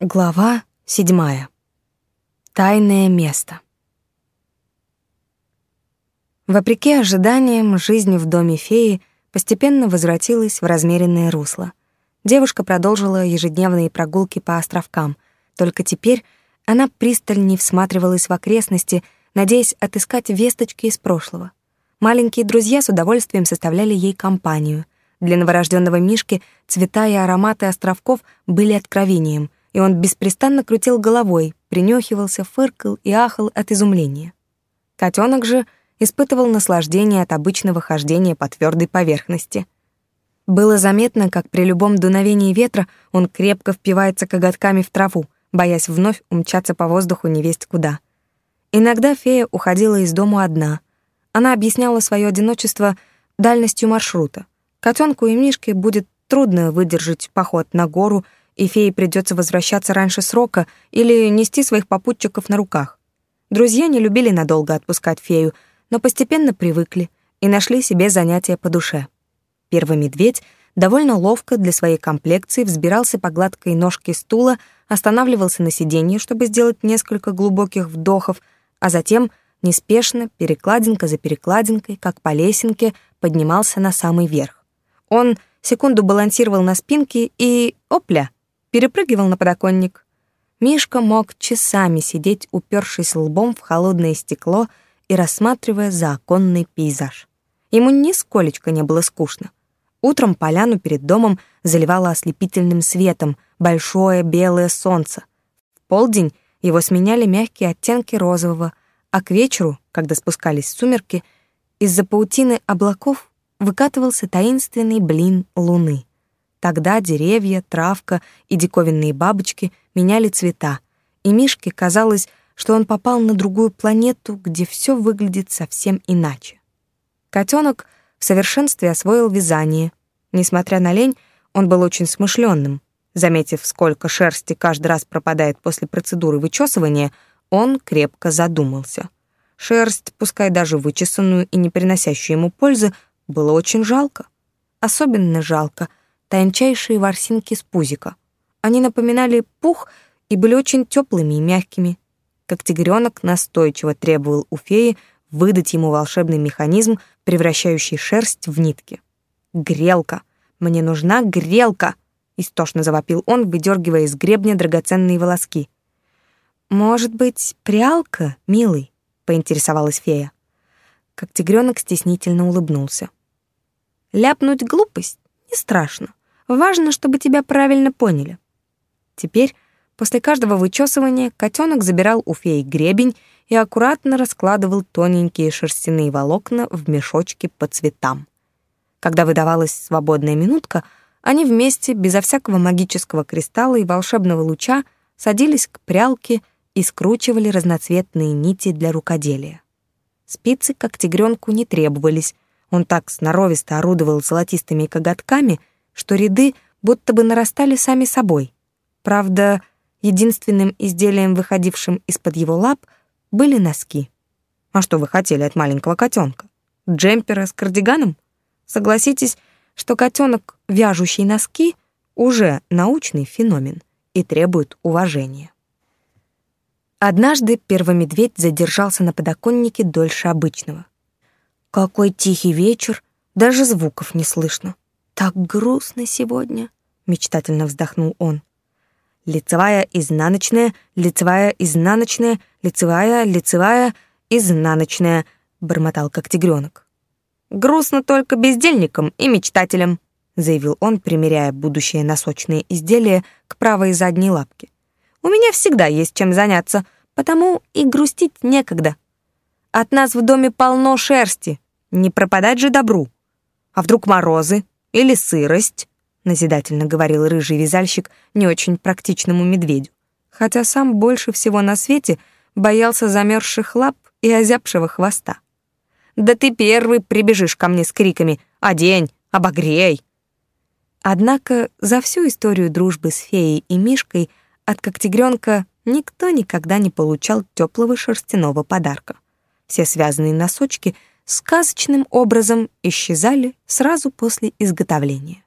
Глава седьмая. Тайное место. Вопреки ожиданиям, жизнь в доме феи постепенно возвратилась в размеренное русло. Девушка продолжила ежедневные прогулки по островкам, только теперь она пристальнее всматривалась в окрестности, надеясь отыскать весточки из прошлого. Маленькие друзья с удовольствием составляли ей компанию. Для новорожденного Мишки цвета и ароматы островков были откровением — и он беспрестанно крутил головой, принюхивался, фыркал и ахал от изумления. Котенок же испытывал наслаждение от обычного хождения по твердой поверхности. Было заметно, как при любом дуновении ветра он крепко впивается коготками в траву, боясь вновь умчаться по воздуху невесть куда. Иногда фея уходила из дому одна. Она объясняла свое одиночество дальностью маршрута. Котенку и Мишке будет трудно выдержать поход на гору — и фее придется возвращаться раньше срока или нести своих попутчиков на руках. Друзья не любили надолго отпускать фею, но постепенно привыкли и нашли себе занятия по душе. Первый медведь довольно ловко для своей комплекции взбирался по гладкой ножке стула, останавливался на сиденье, чтобы сделать несколько глубоких вдохов, а затем неспешно, перекладинка за перекладинкой, как по лесенке, поднимался на самый верх. Он секунду балансировал на спинке и, опля, перепрыгивал на подоконник. Мишка мог часами сидеть, упершись лбом в холодное стекло и рассматривая законный пейзаж. Ему нисколечко не было скучно. Утром поляну перед домом заливало ослепительным светом большое белое солнце. В полдень его сменяли мягкие оттенки розового, а к вечеру, когда спускались сумерки, из-за паутины облаков выкатывался таинственный блин луны. Тогда деревья, травка и диковинные бабочки меняли цвета, и Мишке казалось, что он попал на другую планету, где все выглядит совсем иначе. Котенок в совершенстве освоил вязание. Несмотря на лень, он был очень смышленным. Заметив, сколько шерсти каждый раз пропадает после процедуры вычесывания, он крепко задумался. Шерсть, пускай даже вычесанную и не приносящую ему пользы, было очень жалко. Особенно жалко, тончайшие ворсинки с пузика. Они напоминали пух и были очень теплыми и мягкими. Как тигренок настойчиво требовал у феи выдать ему волшебный механизм, превращающий шерсть в нитки. «Грелка! Мне нужна грелка!» — истошно завопил он, выдергивая из гребня драгоценные волоски. «Может быть, прялка, милый?» — поинтересовалась фея. Как тигренок стеснительно улыбнулся. «Ляпнуть глупость не страшно. Важно, чтобы тебя правильно поняли. Теперь, после каждого вычесывания, котенок забирал у феи гребень и аккуратно раскладывал тоненькие шерстяные волокна в мешочки по цветам. Когда выдавалась свободная минутка, они вместе, безо всякого магического кристалла и волшебного луча, садились к прялке и скручивали разноцветные нити для рукоделия. Спицы, как тигренку, не требовались. Он так сноровисто орудовал золотистыми коготками — что ряды будто бы нарастали сами собой. Правда, единственным изделием, выходившим из-под его лап, были носки. А что вы хотели от маленького котенка? Джемпера с кардиганом? Согласитесь, что котенок, вяжущий носки, уже научный феномен и требует уважения. Однажды первый медведь задержался на подоконнике дольше обычного. Какой тихий вечер, даже звуков не слышно. «Так грустно сегодня», — мечтательно вздохнул он. «Лицевая, изнаночная, лицевая, изнаночная, лицевая, лицевая, изнаночная», — бормотал как тигренок. «Грустно только бездельникам и мечтателям», — заявил он, примеряя будущее носочное изделие к правой задней лапке. «У меня всегда есть чем заняться, потому и грустить некогда. От нас в доме полно шерсти, не пропадать же добру. А вдруг морозы, или сырость, назидательно говорил рыжий вязальщик не очень практичному медведю, хотя сам больше всего на свете боялся замерзших лап и озябшего хвоста. «Да ты первый прибежишь ко мне с криками «Одень! Обогрей!» Однако за всю историю дружбы с феей и Мишкой от когтегрёнка никто никогда не получал теплого шерстяного подарка. Все связанные носочки — сказочным образом исчезали сразу после изготовления.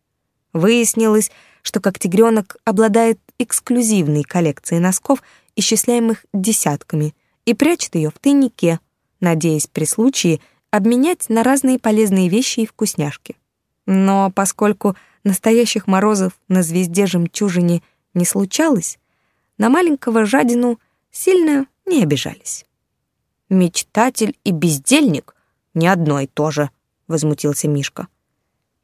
Выяснилось, что как тигренок обладает эксклюзивной коллекции носков, исчисляемых десятками, и прячет ее в тайнике, надеясь при случае обменять на разные полезные вещи и вкусняшки. Но поскольку настоящих морозов на звезде жемчужине не случалось, на маленького жадину сильно не обижались. «Мечтатель и бездельник — не одно и то же», — возмутился Мишка.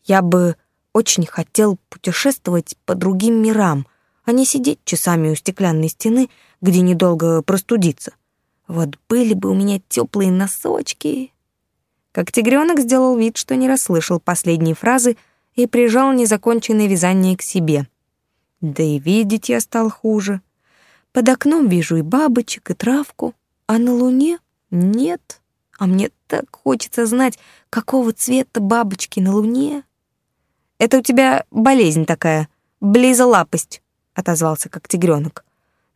«Я бы очень хотел путешествовать по другим мирам, а не сидеть часами у стеклянной стены, где недолго простудиться. Вот были бы у меня теплые носочки». Как тигренок сделал вид, что не расслышал последние фразы и прижал незаконченное вязание к себе. Да и видеть я стал хуже. Под окном вижу и бабочек, и травку, а на луне нет, а мне так хочется знать, какого цвета бабочки на луне. Это у тебя болезнь такая, близолапость, отозвался как тигренок.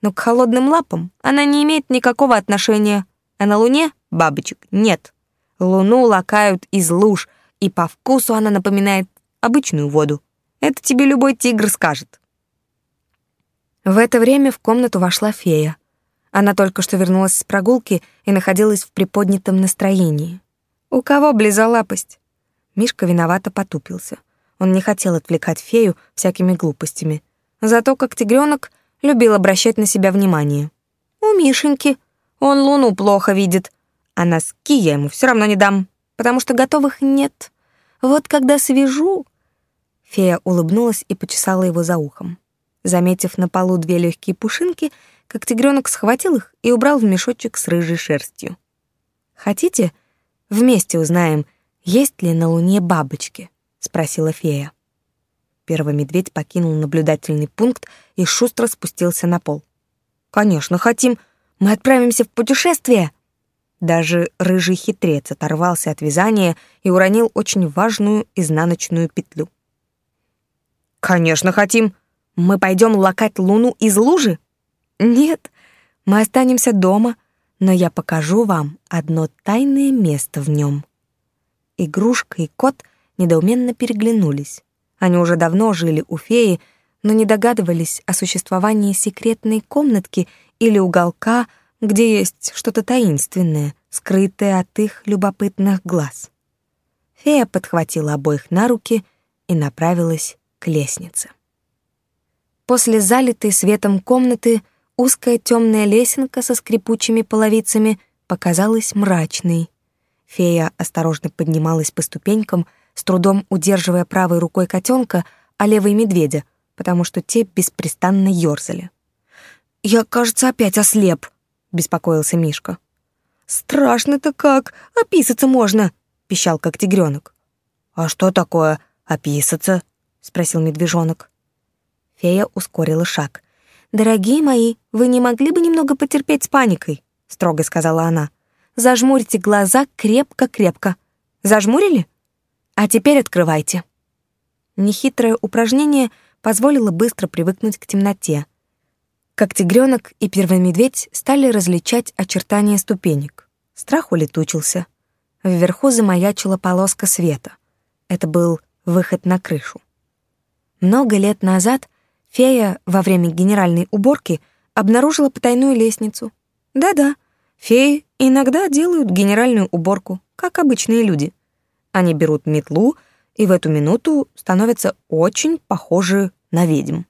Но к холодным лапам она не имеет никакого отношения, а на луне бабочек нет. Луну лакают из луж, и по вкусу она напоминает обычную воду. Это тебе любой тигр скажет. В это время в комнату вошла фея. Она только что вернулась с прогулки и находилась в приподнятом настроении. «У кого близолапость?» Мишка виновато потупился. Он не хотел отвлекать фею всякими глупостями. Зато, как тигренок, любил обращать на себя внимание. «У Мишеньки. Он луну плохо видит. А носки я ему все равно не дам, потому что готовых нет. Вот когда свяжу...» Фея улыбнулась и почесала его за ухом. Заметив на полу две легкие пушинки, как тигренок схватил их и убрал в мешочек с рыжей шерстью. «Хотите, вместе узнаем, есть ли на Луне бабочки?» — спросила фея. Первый медведь покинул наблюдательный пункт и шустро спустился на пол. «Конечно, хотим. Мы отправимся в путешествие!» Даже рыжий хитрец оторвался от вязания и уронил очень важную изнаночную петлю. «Конечно, хотим. Мы пойдем лакать луну из лужи?» Нет, мы останемся дома, но я покажу вам одно тайное место в нем. Игрушка и кот недоуменно переглянулись. Они уже давно жили у феи, но не догадывались о существовании секретной комнатки или уголка, где есть что-то таинственное, скрытое от их любопытных глаз. Фея подхватила обоих на руки и направилась к лестнице. После залитой светом комнаты Узкая темная лесенка со скрипучими половицами показалась мрачной. Фея осторожно поднималась по ступенькам, с трудом удерживая правой рукой котенка, а левой медведя, потому что те беспрестанно ёрзали. «Я, кажется, опять ослеп», — беспокоился Мишка. «Страшно-то как! Описаться можно!» — пищал как тигренок. «А что такое описаться?» — спросил медвежонок. Фея ускорила шаг — «Дорогие мои, вы не могли бы немного потерпеть с паникой?» — строго сказала она. «Зажмурите глаза крепко-крепко. Зажмурили? А теперь открывайте». Нехитрое упражнение позволило быстро привыкнуть к темноте. Как тигренок и первый медведь стали различать очертания ступенек. Страх улетучился. Вверху замаячила полоска света. Это был выход на крышу. Много лет назад Фея во время генеральной уборки обнаружила потайную лестницу. Да-да, феи иногда делают генеральную уборку, как обычные люди. Они берут метлу и в эту минуту становятся очень похожи на ведьм.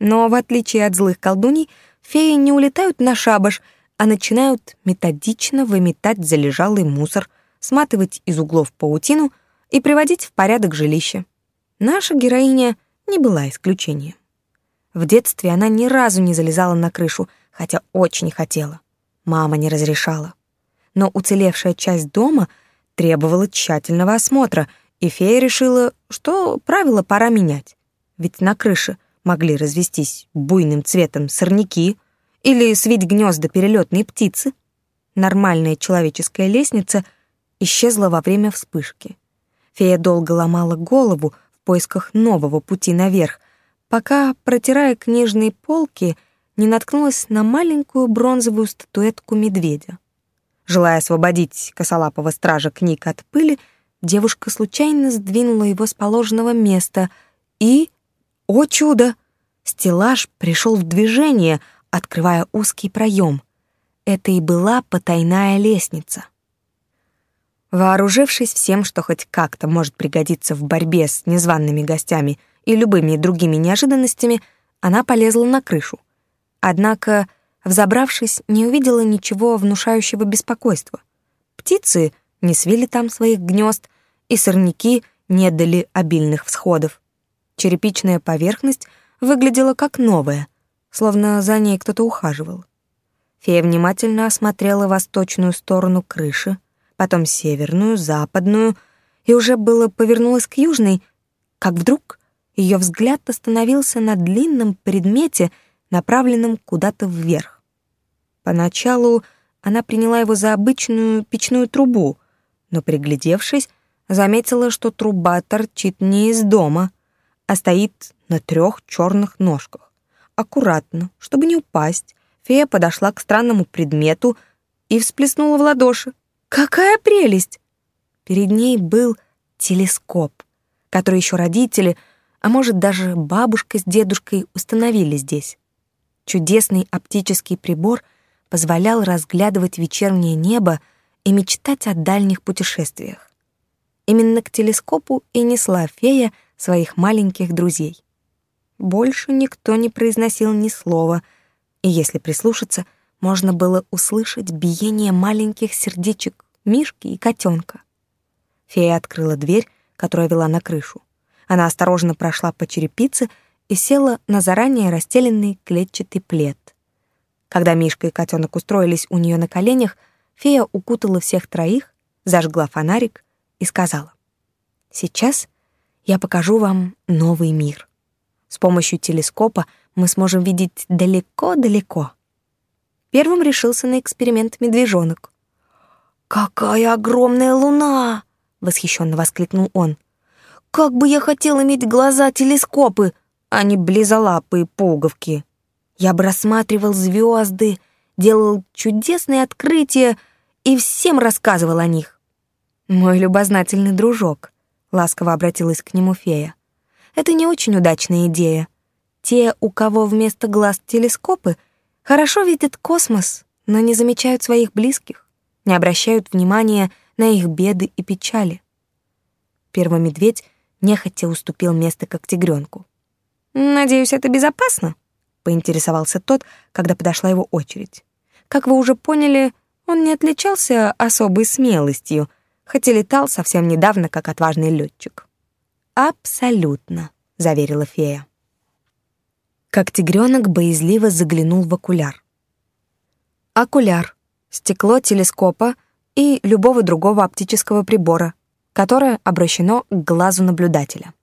Но в отличие от злых колдуней, феи не улетают на шабаш, а начинают методично выметать залежалый мусор, сматывать из углов паутину и приводить в порядок жилище. Наша героиня не была исключением. В детстве она ни разу не залезала на крышу, хотя очень хотела. Мама не разрешала. Но уцелевшая часть дома требовала тщательного осмотра, и фея решила, что правила пора менять. Ведь на крыше могли развестись буйным цветом сорняки или свить гнезда перелетные птицы. Нормальная человеческая лестница исчезла во время вспышки. Фея долго ломала голову в поисках нового пути наверх, пока, протирая книжные полки, не наткнулась на маленькую бронзовую статуэтку медведя. Желая освободить косолапого стража книг от пыли, девушка случайно сдвинула его с положенного места и... О чудо! Стеллаж пришел в движение, открывая узкий проем. Это и была потайная лестница. Вооружившись всем, что хоть как-то может пригодиться в борьбе с незваными гостями и любыми другими неожиданностями, она полезла на крышу. Однако, взобравшись, не увидела ничего внушающего беспокойства. Птицы не свили там своих гнезд, и сорняки не дали обильных всходов. Черепичная поверхность выглядела как новая, словно за ней кто-то ухаживал. Фея внимательно осмотрела восточную сторону крыши, потом северную, западную, и уже было повернулась к южной, как вдруг ее взгляд остановился на длинном предмете, направленном куда-то вверх. Поначалу она приняла его за обычную печную трубу, но, приглядевшись, заметила, что труба торчит не из дома, а стоит на трех черных ножках. Аккуратно, чтобы не упасть, фея подошла к странному предмету и всплеснула в ладоши. «Какая прелесть!» Перед ней был телескоп, который еще родители, а может даже бабушка с дедушкой установили здесь. Чудесный оптический прибор позволял разглядывать вечернее небо и мечтать о дальних путешествиях. Именно к телескопу и несла фея своих маленьких друзей. Больше никто не произносил ни слова, и если прислушаться, можно было услышать биение маленьких сердечек Мишки и котенка. Фея открыла дверь, которая вела на крышу. Она осторожно прошла по черепице и села на заранее расстеленный клетчатый плед. Когда Мишка и котенок устроились у нее на коленях, фея укутала всех троих, зажгла фонарик и сказала, «Сейчас я покажу вам новый мир. С помощью телескопа мы сможем видеть далеко-далеко». Первым решился на эксперимент медвежонок. «Какая огромная луна!» — восхищенно воскликнул он. «Как бы я хотел иметь глаза-телескопы, а не близолапые пуговки! Я бы рассматривал звезды, делал чудесные открытия и всем рассказывал о них. «Мой любознательный дружок», — ласково обратилась к нему фея. «Это не очень удачная идея. Те, у кого вместо глаз телескопы, хорошо видят космос, но не замечают своих близких, не обращают внимания на их беды и печали». Первый медведь нехотя уступил место как тигренку. «Надеюсь, это безопасно?» — поинтересовался тот, когда подошла его очередь. «Как вы уже поняли, он не отличался особой смелостью, хотя летал совсем недавно как отважный летчик. «Абсолютно», — заверила фея. Как тигренок боязливо заглянул в окуляр. Окуляр — стекло телескопа и любого другого оптического прибора, которое обращено к глазу наблюдателя.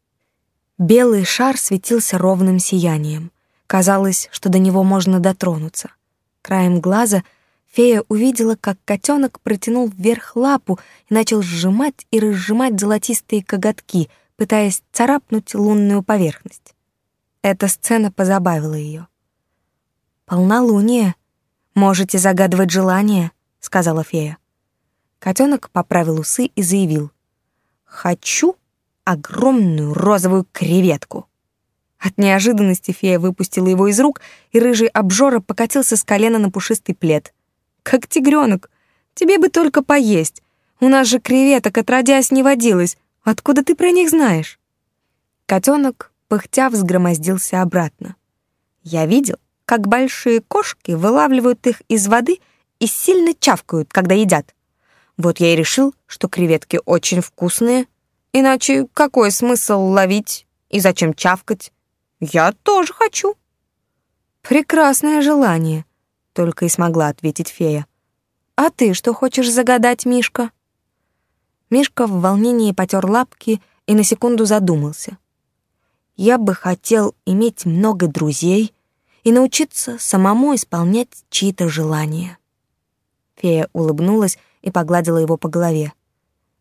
Белый шар светился ровным сиянием. Казалось, что до него можно дотронуться. Краем глаза — Фея увидела, как котенок протянул вверх лапу и начал сжимать и разжимать золотистые коготки, пытаясь царапнуть лунную поверхность. Эта сцена позабавила ее. «Полнолуние. Можете загадывать желание», — сказала фея. Котенок поправил усы и заявил. «Хочу огромную розовую креветку». От неожиданности фея выпустила его из рук, и рыжий обжора покатился с колена на пушистый плед как тигренок. Тебе бы только поесть. У нас же креветок отродясь не водилось. Откуда ты про них знаешь?» Котенок, пыхтя, взгромоздился обратно. «Я видел, как большие кошки вылавливают их из воды и сильно чавкают, когда едят. Вот я и решил, что креветки очень вкусные. Иначе какой смысл ловить и зачем чавкать? Я тоже хочу». «Прекрасное желание», только и смогла ответить фея. «А ты что хочешь загадать, Мишка?» Мишка в волнении потер лапки и на секунду задумался. «Я бы хотел иметь много друзей и научиться самому исполнять чьи-то желания». Фея улыбнулась и погладила его по голове.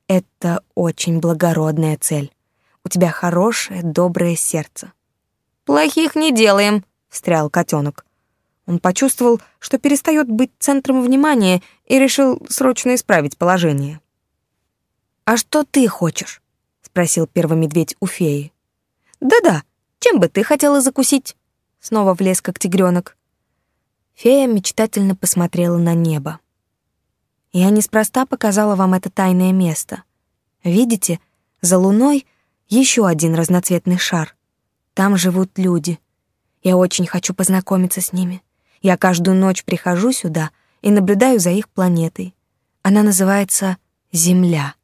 «Это очень благородная цель. У тебя хорошее, доброе сердце». «Плохих не делаем», — встрял котенок. Он почувствовал, что перестает быть центром внимания и решил срочно исправить положение. «А что ты хочешь?» — спросил первый медведь у феи. «Да-да, чем бы ты хотела закусить?» — снова влез как тигренок. Фея мечтательно посмотрела на небо. Я неспроста показала вам это тайное место. Видите, за луной еще один разноцветный шар. Там живут люди. Я очень хочу познакомиться с ними. Я каждую ночь прихожу сюда и наблюдаю за их планетой. Она называется Земля.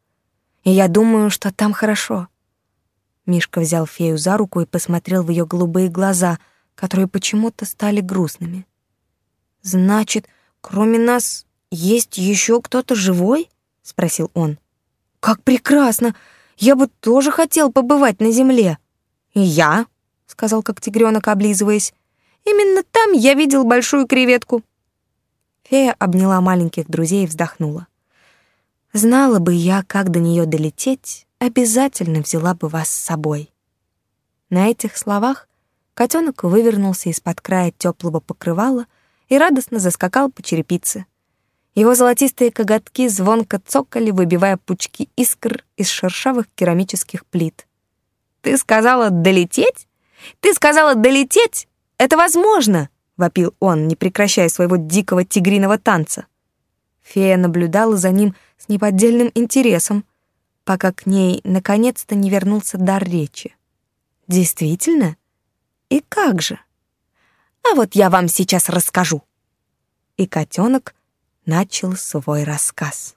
И я думаю, что там хорошо. Мишка взял фею за руку и посмотрел в ее голубые глаза, которые почему-то стали грустными. Значит, кроме нас есть еще кто-то живой? спросил он. Как прекрасно! Я бы тоже хотел побывать на земле. И я, сказал как тигренок, облизываясь. Именно там я видел большую креветку. Фея обняла маленьких друзей и вздохнула. Знала бы я, как до нее долететь, обязательно взяла бы вас с собой. На этих словах котенок вывернулся из-под края теплого покрывала и радостно заскакал по черепице. Его золотистые коготки звонко цокали, выбивая пучки искр из шершавых керамических плит. «Ты сказала долететь? Ты сказала долететь? Это возможно!» — вопил он, не прекращая своего дикого тигриного танца. Фея наблюдала за ним с неподдельным интересом, пока к ней наконец-то не вернулся дар речи. «Действительно? И как же?» «А вот я вам сейчас расскажу!» И котенок начал свой рассказ.